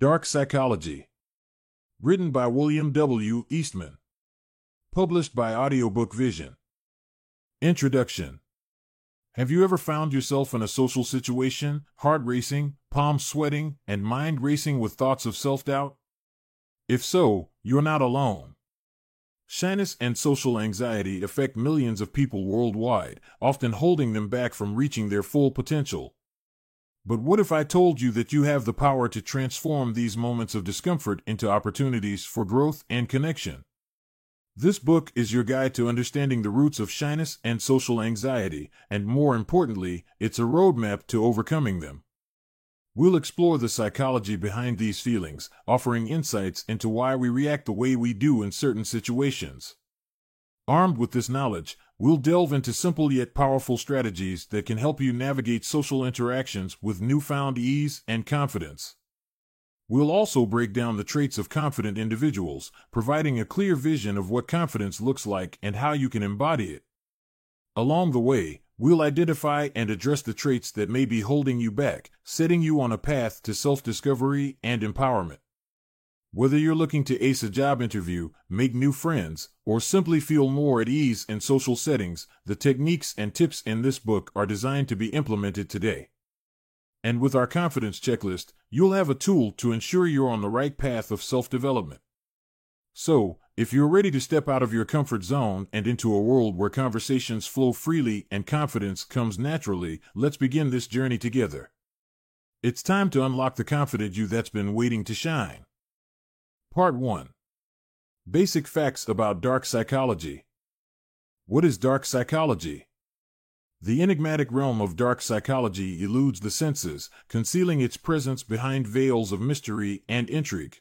Dark Psychology. Written by William W. Eastman. Published by Audiobook Vision. Introduction. Have you ever found yourself in a social situation, heart racing, palms sweating, and mind racing with thoughts of self doubt? If so, you're not alone. Shyness and social anxiety affect millions of people worldwide, often holding them back from reaching their full potential. But what if I told you that you have the power to transform these moments of discomfort into opportunities for growth and connection? This book is your guide to understanding the roots of shyness and social anxiety, and more importantly, it's a roadmap to overcoming them. We'll explore the psychology behind these feelings, offering insights into why we react the way we do in certain situations. Armed with this knowledge, we'll delve into simple yet powerful strategies that can help you navigate social interactions with newfound ease and confidence. We'll also break down the traits of confident individuals, providing a clear vision of what confidence looks like and how you can embody it. Along the way, we'll identify and address the traits that may be holding you back, setting you on a path to self discovery and empowerment. Whether you're looking to ace a job interview, make new friends, or simply feel more at ease in social settings, the techniques and tips in this book are designed to be implemented today. And with our confidence checklist, you'll have a tool to ensure you're on the right path of self development. So, if you're ready to step out of your comfort zone and into a world where conversations flow freely and confidence comes naturally, let's begin this journey together. It's time to unlock the confident you that's been waiting to shine. Part 1 Basic Facts about Dark Psychology. What is dark psychology? The enigmatic realm of dark psychology eludes the senses, concealing its presence behind veils of mystery and intrigue.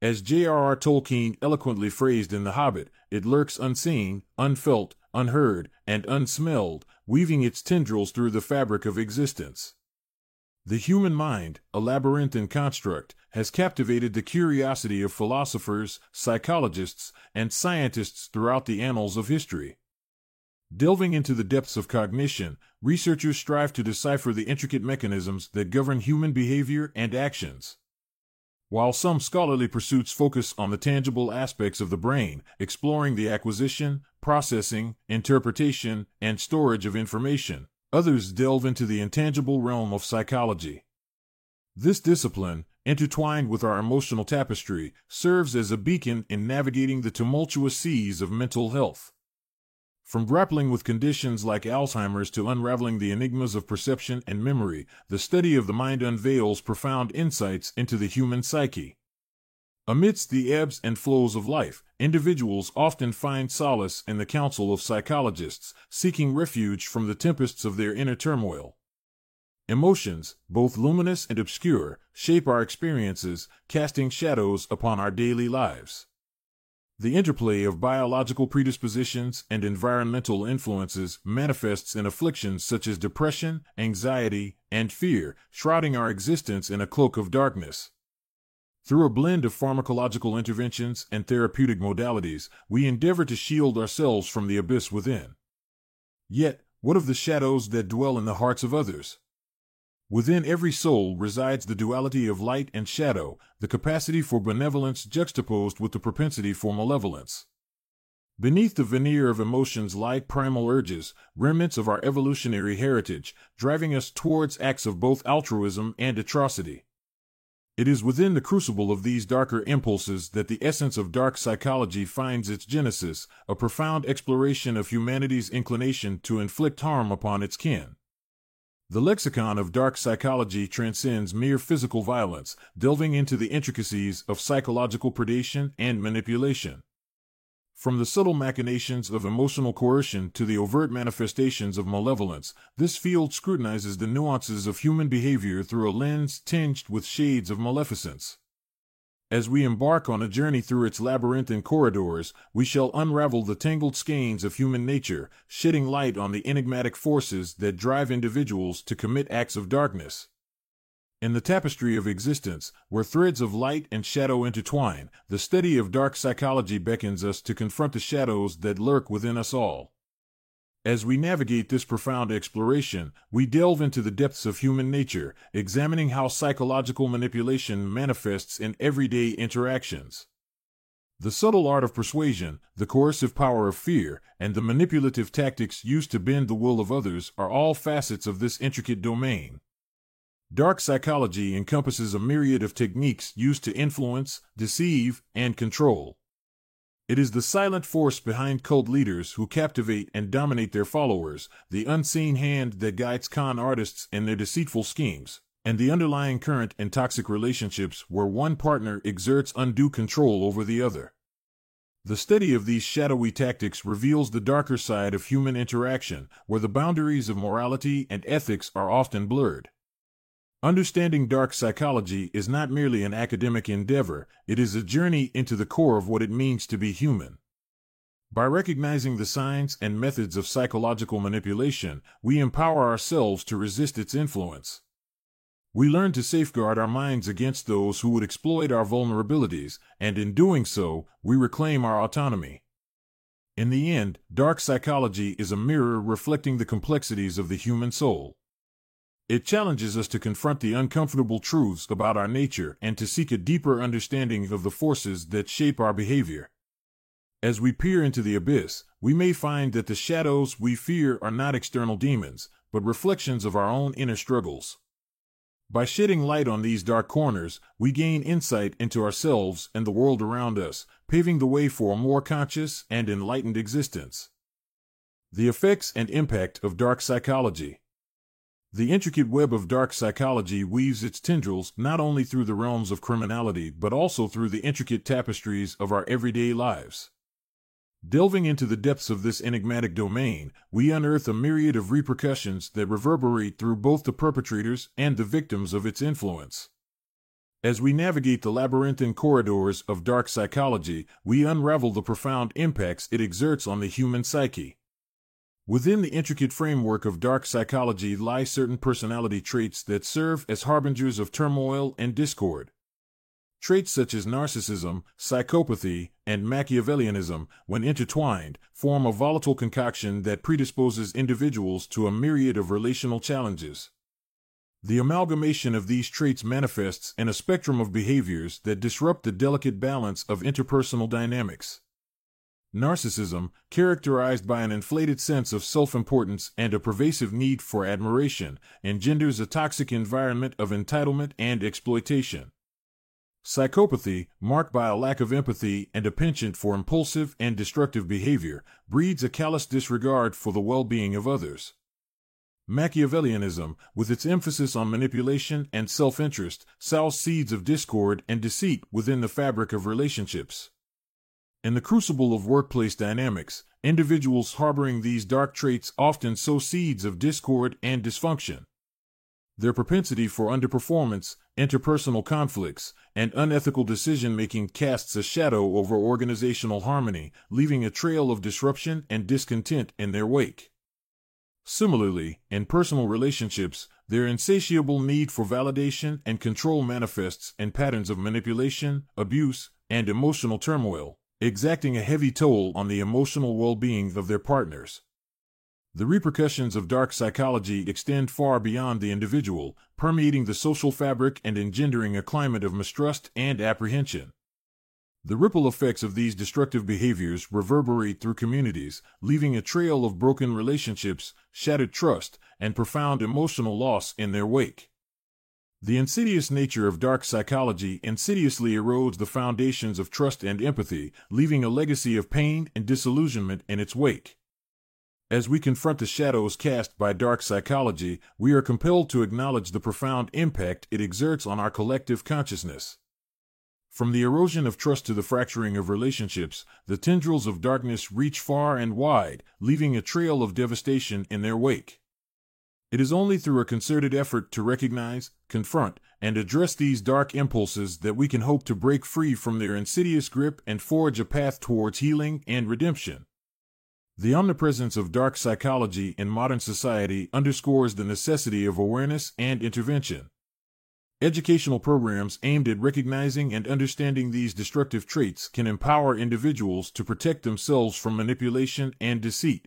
As J.R.R. Tolkien eloquently phrased in The Hobbit, it lurks unseen, unfelt, unheard, and unsmelled, weaving its tendrils through the fabric of existence. The human mind, a labyrinthine construct, has captivated the curiosity of philosophers, psychologists, and scientists throughout the annals of history. Delving into the depths of cognition, researchers strive to decipher the intricate mechanisms that govern human behavior and actions. While some scholarly pursuits focus on the tangible aspects of the brain, exploring the acquisition, processing, interpretation, and storage of information, Others delve into the intangible realm of psychology. This discipline, intertwined with our emotional tapestry, serves as a beacon in navigating the tumultuous seas of mental health. From grappling with conditions like Alzheimer's to unraveling the enigmas of perception and memory, the study of the mind unveils profound insights into the human psyche. Amidst the ebbs and flows of life, individuals often find solace in the counsel of psychologists, seeking refuge from the tempests of their inner turmoil. Emotions, both luminous and obscure, shape our experiences, casting shadows upon our daily lives. The interplay of biological predispositions and environmental influences manifests in afflictions such as depression, anxiety, and fear, shrouding our existence in a cloak of darkness. Through a blend of pharmacological interventions and therapeutic modalities, we endeavor to shield ourselves from the abyss within. Yet, what of the shadows that dwell in the hearts of others? Within every soul resides the duality of light and shadow, the capacity for benevolence juxtaposed with the propensity for malevolence. Beneath the veneer of emotions lie primal urges, remnants of our evolutionary heritage, driving us towards acts of both altruism and atrocity. It is within the crucible of these darker impulses that the essence of dark psychology finds its genesis, a profound exploration of humanity's inclination to inflict harm upon its kin. The lexicon of dark psychology transcends mere physical violence, delving into the intricacies of psychological predation and manipulation. From the subtle machinations of emotional coercion to the overt manifestations of malevolence, this field scrutinizes the nuances of human behavior through a lens tinged with shades of maleficence. As we embark on a journey through its labyrinthine corridors, we shall unravel the tangled skeins of human nature, shedding light on the enigmatic forces that drive individuals to commit acts of darkness. In the tapestry of existence, where threads of light and shadow intertwine, the study of dark psychology beckons us to confront the shadows that lurk within us all. As we navigate this profound exploration, we delve into the depths of human nature, examining how psychological manipulation manifests in everyday interactions. The subtle art of persuasion, the coercive power of fear, and the manipulative tactics used to bend the will of others are all facets of this intricate domain. Dark psychology encompasses a myriad of techniques used to influence, deceive, and control. It is the silent force behind cult leaders who captivate and dominate their followers, the unseen hand that guides con artists in their deceitful schemes, and the underlying current in toxic relationships where one partner exerts undue control over the other. The study of these shadowy tactics reveals the darker side of human interaction, where the boundaries of morality and ethics are often blurred. Understanding dark psychology is not merely an academic endeavor, it is a journey into the core of what it means to be human. By recognizing the signs and methods of psychological manipulation, we empower ourselves to resist its influence. We learn to safeguard our minds against those who would exploit our vulnerabilities, and in doing so, we reclaim our autonomy. In the end, dark psychology is a mirror reflecting the complexities of the human soul. It challenges us to confront the uncomfortable truths about our nature and to seek a deeper understanding of the forces that shape our behavior. As we peer into the abyss, we may find that the shadows we fear are not external demons, but reflections of our own inner struggles. By shedding light on these dark corners, we gain insight into ourselves and the world around us, paving the way for a more conscious and enlightened existence. The effects and impact of dark psychology. The intricate web of dark psychology weaves its tendrils not only through the realms of criminality but also through the intricate tapestries of our everyday lives. Delving into the depths of this enigmatic domain, we unearth a myriad of repercussions that reverberate through both the perpetrators and the victims of its influence. As we navigate the labyrinthine corridors of dark psychology, we unravel the profound impacts it exerts on the human psyche. Within the intricate framework of dark psychology lie certain personality traits that serve as harbingers of turmoil and discord. Traits such as narcissism, psychopathy, and Machiavellianism, when intertwined, form a volatile concoction that predisposes individuals to a myriad of relational challenges. The amalgamation of these traits manifests in a spectrum of behaviors that disrupt the delicate balance of interpersonal dynamics. Narcissism, characterized by an inflated sense of self importance and a pervasive need for admiration, engenders a toxic environment of entitlement and exploitation. Psychopathy, marked by a lack of empathy and a penchant for impulsive and destructive behavior, breeds a callous disregard for the well being of others. Machiavellianism, with its emphasis on manipulation and self interest, sows seeds of discord and deceit within the fabric of relationships. In the crucible of workplace dynamics, individuals harboring these dark traits often sow seeds of discord and dysfunction. Their propensity for underperformance, interpersonal conflicts, and unethical decision making casts a shadow over organizational harmony, leaving a trail of disruption and discontent in their wake. Similarly, in personal relationships, their insatiable need for validation and control manifests in patterns of manipulation, abuse, and emotional turmoil exacting a heavy toll on the emotional well being of their partners. The repercussions of dark psychology extend far beyond the individual, permeating the social fabric and engendering a climate of mistrust and apprehension. The ripple effects of these destructive behaviors reverberate through communities, leaving a trail of broken relationships, shattered trust, and profound emotional loss in their wake. The insidious nature of dark psychology insidiously erodes the foundations of trust and empathy, leaving a legacy of pain and disillusionment in its wake. As we confront the shadows cast by dark psychology, we are compelled to acknowledge the profound impact it exerts on our collective consciousness. From the erosion of trust to the fracturing of relationships, the tendrils of darkness reach far and wide, leaving a trail of devastation in their wake. It is only through a concerted effort to recognize, confront, and address these dark impulses that we can hope to break free from their insidious grip and forge a path towards healing and redemption. The omnipresence of dark psychology in modern society underscores the necessity of awareness and intervention. Educational programs aimed at recognizing and understanding these destructive traits can empower individuals to protect themselves from manipulation and deceit.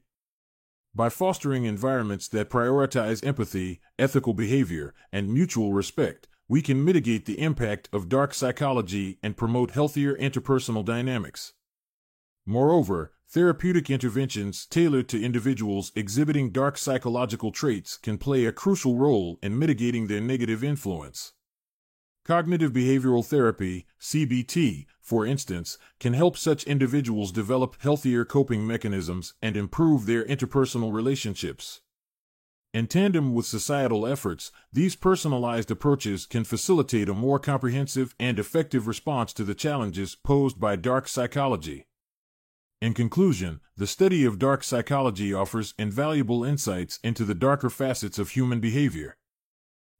By fostering environments that prioritize empathy, ethical behavior, and mutual respect, we can mitigate the impact of dark psychology and promote healthier interpersonal dynamics. Moreover, therapeutic interventions tailored to individuals exhibiting dark psychological traits can play a crucial role in mitigating their negative influence. Cognitive behavioral therapy, CBT, for instance, can help such individuals develop healthier coping mechanisms and improve their interpersonal relationships. In tandem with societal efforts, these personalized approaches can facilitate a more comprehensive and effective response to the challenges posed by dark psychology. In conclusion, the study of dark psychology offers invaluable insights into the darker facets of human behavior.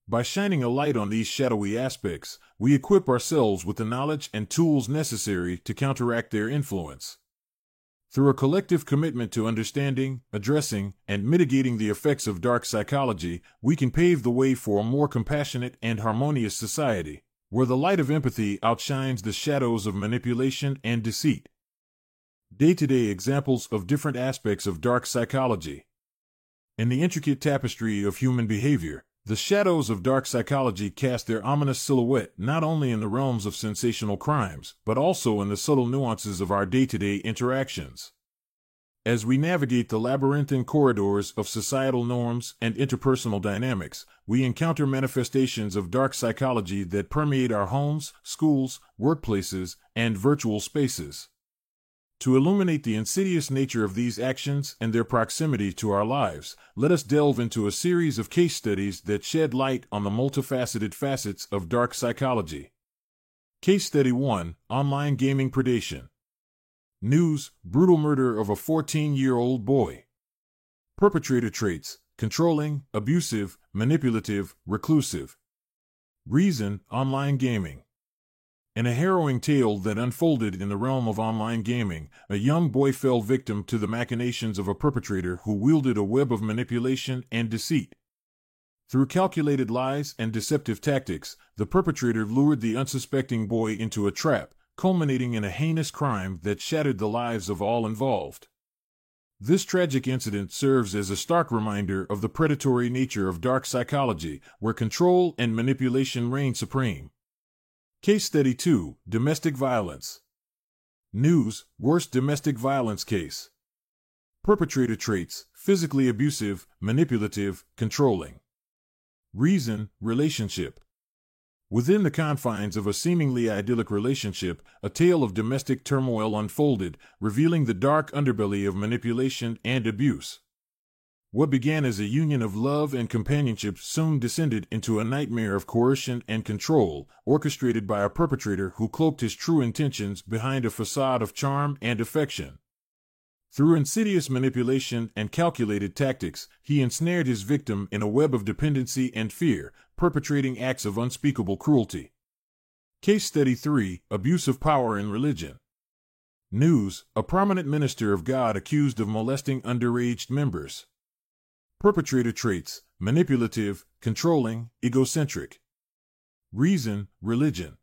By shining a light on these shadowy aspects, we equip ourselves with the knowledge and tools necessary to counteract their influence. Through a collective commitment to understanding, addressing, and mitigating the effects of dark psychology, we can pave the way for a more compassionate and harmonious society, where the light of empathy outshines the shadows of manipulation and deceit. Day to day examples of different aspects of dark psychology. In the intricate tapestry of human behavior, the shadows of dark psychology cast their ominous silhouette not only in the realms of sensational crimes, but also in the subtle nuances of our day to day interactions. As we navigate the labyrinthine corridors of societal norms and interpersonal dynamics, we encounter manifestations of dark psychology that permeate our homes, schools, workplaces, and virtual spaces. To illuminate the insidious nature of these actions and their proximity to our lives, let us delve into a series of case studies that shed light on the multifaceted facets of dark psychology. Case Study 1 Online Gaming Predation. News Brutal murder of a 14 year old boy. Perpetrator traits controlling, abusive, manipulative, reclusive. Reason Online gaming. In a harrowing tale that unfolded in the realm of online gaming, a young boy fell victim to the machinations of a perpetrator who wielded a web of manipulation and deceit. Through calculated lies and deceptive tactics, the perpetrator lured the unsuspecting boy into a trap, culminating in a heinous crime that shattered the lives of all involved. This tragic incident serves as a stark reminder of the predatory nature of dark psychology, where control and manipulation reign supreme. Case Study 2 Domestic Violence. News Worst domestic violence case. Perpetrator traits physically abusive, manipulative, controlling. Reason Relationship. Within the confines of a seemingly idyllic relationship, a tale of domestic turmoil unfolded, revealing the dark underbelly of manipulation and abuse. What began as a union of love and companionship soon descended into a nightmare of coercion and control, orchestrated by a perpetrator who cloaked his true intentions behind a facade of charm and affection. Through insidious manipulation and calculated tactics, he ensnared his victim in a web of dependency and fear, perpetrating acts of unspeakable cruelty. Case Study 3 Abuse of Power in Religion. News A prominent minister of God accused of molesting underage members. Perpetrator traits manipulative, controlling, egocentric. Reason, religion.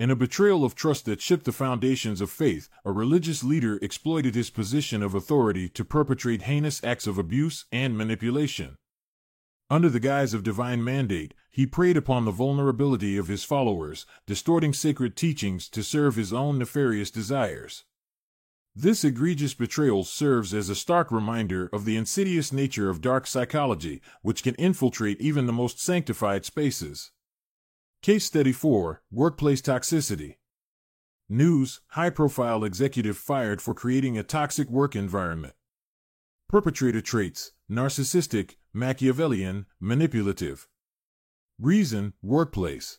In a betrayal of trust that shook the foundations of faith, a religious leader exploited his position of authority to perpetrate heinous acts of abuse and manipulation. Under the guise of divine mandate, he preyed upon the vulnerability of his followers, distorting sacred teachings to serve his own nefarious desires. This egregious betrayal serves as a stark reminder of the insidious nature of dark psychology, which can infiltrate even the most sanctified spaces. Case Study 4 Workplace Toxicity News High profile executive fired for creating a toxic work environment. Perpetrator traits narcissistic, Machiavellian, manipulative. Reason Workplace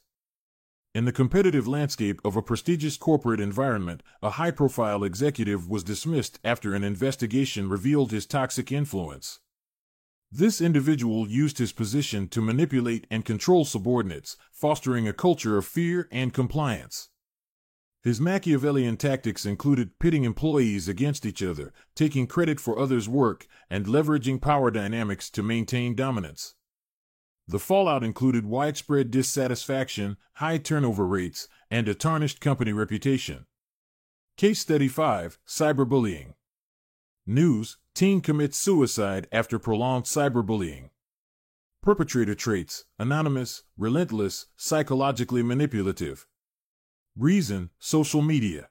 in the competitive landscape of a prestigious corporate environment, a high profile executive was dismissed after an investigation revealed his toxic influence. This individual used his position to manipulate and control subordinates, fostering a culture of fear and compliance. His Machiavellian tactics included pitting employees against each other, taking credit for others' work, and leveraging power dynamics to maintain dominance. The fallout included widespread dissatisfaction, high turnover rates, and a tarnished company reputation. Case Study 5 Cyberbullying. News Teen commits suicide after prolonged cyberbullying. Perpetrator traits anonymous, relentless, psychologically manipulative. Reason social media.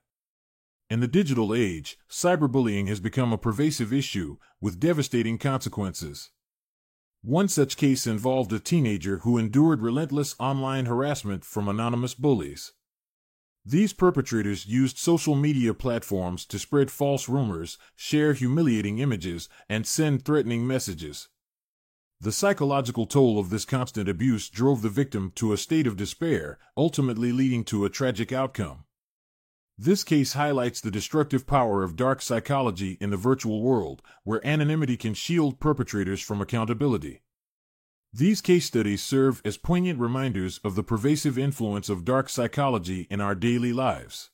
In the digital age, cyberbullying has become a pervasive issue with devastating consequences. One such case involved a teenager who endured relentless online harassment from anonymous bullies. These perpetrators used social media platforms to spread false rumors, share humiliating images, and send threatening messages. The psychological toll of this constant abuse drove the victim to a state of despair, ultimately leading to a tragic outcome. This case highlights the destructive power of dark psychology in the virtual world, where anonymity can shield perpetrators from accountability. These case studies serve as poignant reminders of the pervasive influence of dark psychology in our daily lives.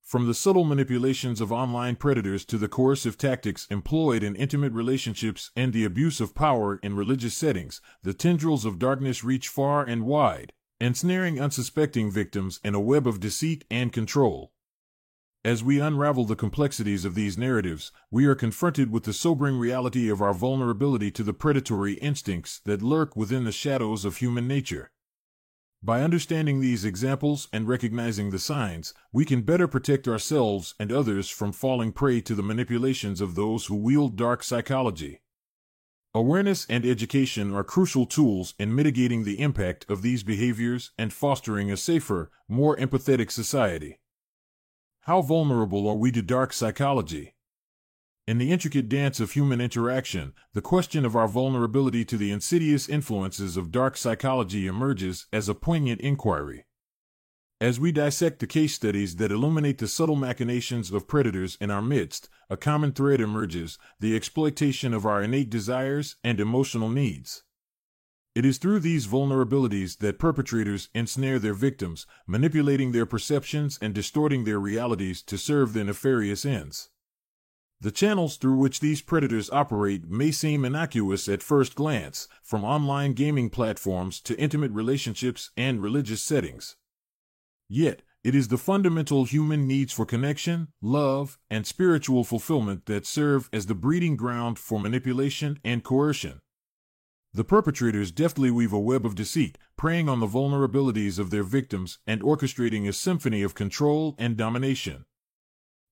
From the subtle manipulations of online predators to the coercive tactics employed in intimate relationships and the abuse of power in religious settings, the tendrils of darkness reach far and wide, ensnaring unsuspecting victims in a web of deceit and control. As we unravel the complexities of these narratives, we are confronted with the sobering reality of our vulnerability to the predatory instincts that lurk within the shadows of human nature. By understanding these examples and recognizing the signs, we can better protect ourselves and others from falling prey to the manipulations of those who wield dark psychology. Awareness and education are crucial tools in mitigating the impact of these behaviors and fostering a safer, more empathetic society. How vulnerable are we to dark psychology? In the intricate dance of human interaction, the question of our vulnerability to the insidious influences of dark psychology emerges as a poignant inquiry. As we dissect the case studies that illuminate the subtle machinations of predators in our midst, a common thread emerges the exploitation of our innate desires and emotional needs. It is through these vulnerabilities that perpetrators ensnare their victims, manipulating their perceptions and distorting their realities to serve their nefarious ends. The channels through which these predators operate may seem innocuous at first glance, from online gaming platforms to intimate relationships and religious settings. Yet, it is the fundamental human needs for connection, love, and spiritual fulfillment that serve as the breeding ground for manipulation and coercion. The perpetrators deftly weave a web of deceit, preying on the vulnerabilities of their victims and orchestrating a symphony of control and domination.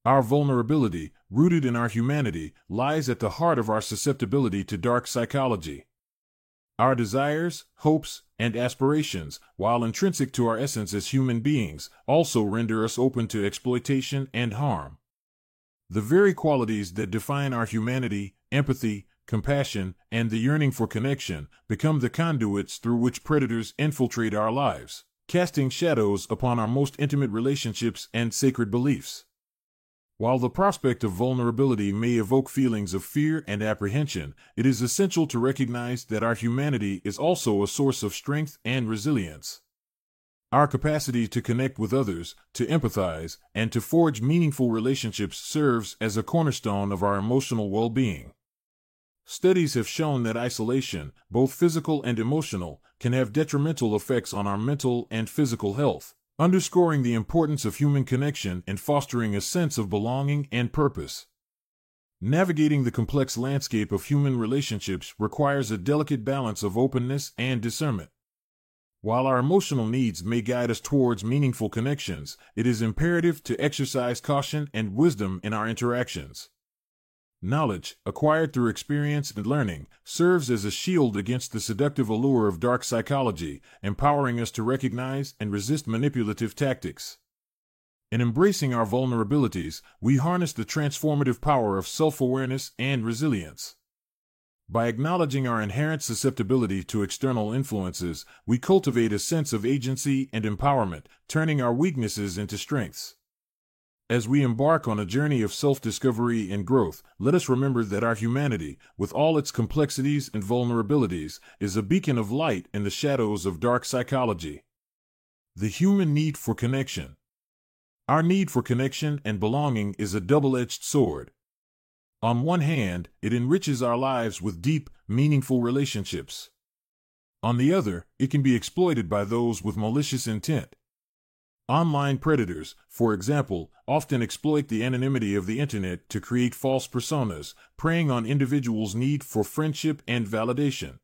Our vulnerability, rooted in our humanity, lies at the heart of our susceptibility to dark psychology. Our desires, hopes, and aspirations, while intrinsic to our essence as human beings, also render us open to exploitation and harm. The very qualities that define our humanity, empathy, compassion, and the yearning for connection become the conduits through which predators infiltrate our lives, casting shadows upon our most intimate relationships and sacred beliefs. While the prospect of vulnerability may evoke feelings of fear and apprehension, it is essential to recognize that our humanity is also a source of strength and resilience. Our capacity to connect with others, to empathize, and to forge meaningful relationships serves as a cornerstone of our emotional well being. Studies have shown that isolation, both physical and emotional, can have detrimental effects on our mental and physical health underscoring the importance of human connection and fostering a sense of belonging and purpose. Navigating the complex landscape of human relationships requires a delicate balance of openness and discernment. While our emotional needs may guide us towards meaningful connections, it is imperative to exercise caution and wisdom in our interactions. Knowledge, acquired through experience and learning, serves as a shield against the seductive allure of dark psychology, empowering us to recognize and resist manipulative tactics. In embracing our vulnerabilities, we harness the transformative power of self awareness and resilience. By acknowledging our inherent susceptibility to external influences, we cultivate a sense of agency and empowerment, turning our weaknesses into strengths. As we embark on a journey of self discovery and growth, let us remember that our humanity, with all its complexities and vulnerabilities, is a beacon of light in the shadows of dark psychology. The human need for connection. Our need for connection and belonging is a double edged sword. On one hand, it enriches our lives with deep, meaningful relationships. On the other, it can be exploited by those with malicious intent. Online predators, for example, often exploit the anonymity of the internet to create false personas, preying on individuals' need for friendship and validation.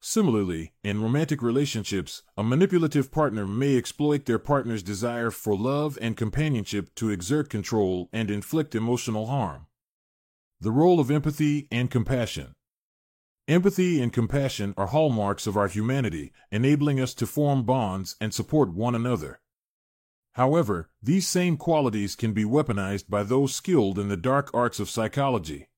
Similarly, in romantic relationships, a manipulative partner may exploit their partner's desire for love and companionship to exert control and inflict emotional harm. The role of empathy and compassion. Empathy and compassion are hallmarks of our humanity, enabling us to form bonds and support one another. However, these same qualities can be weaponized by those skilled in the dark arts of psychology.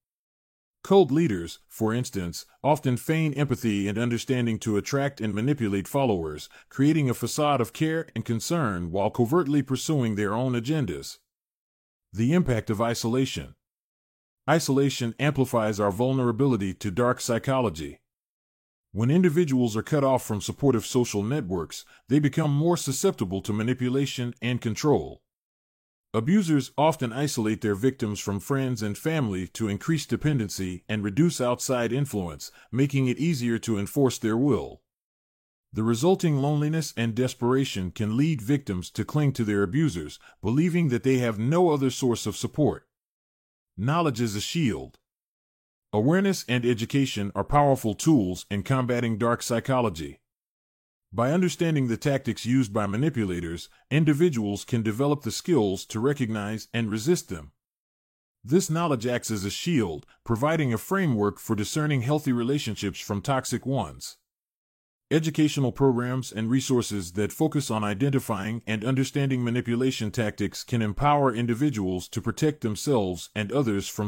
Cult leaders, for instance, often feign empathy and understanding to attract and manipulate followers, creating a facade of care and concern while covertly pursuing their own agendas. The impact of isolation. Isolation amplifies our vulnerability to dark psychology. When individuals are cut off from supportive social networks, they become more susceptible to manipulation and control. Abusers often isolate their victims from friends and family to increase dependency and reduce outside influence, making it easier to enforce their will. The resulting loneliness and desperation can lead victims to cling to their abusers, believing that they have no other source of support. Knowledge is a shield. Awareness and education are powerful tools in combating dark psychology. By understanding the tactics used by manipulators, individuals can develop the skills to recognize and resist them. This knowledge acts as a shield, providing a framework for discerning healthy relationships from toxic ones. Educational programs and resources that focus on identifying and understanding manipulation tactics can empower individuals to protect themselves and others from